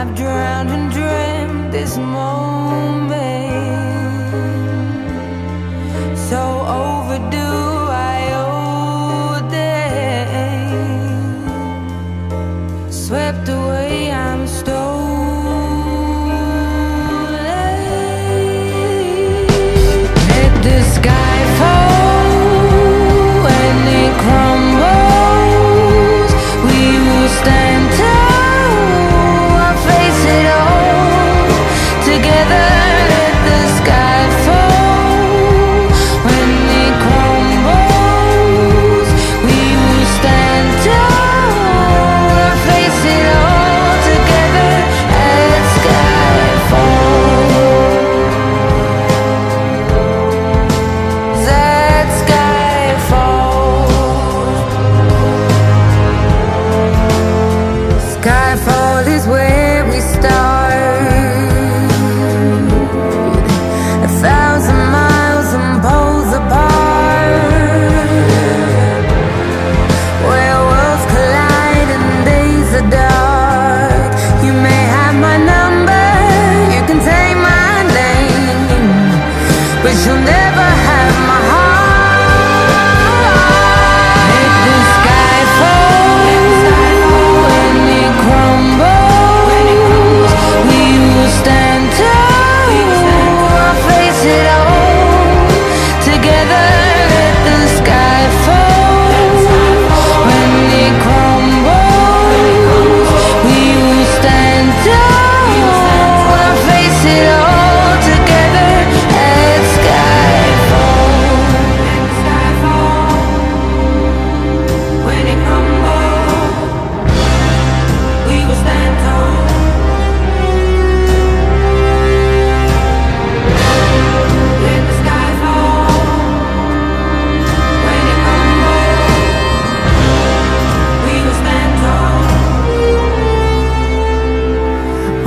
I've drowned and dreamt this moment. you'll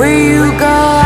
where you go.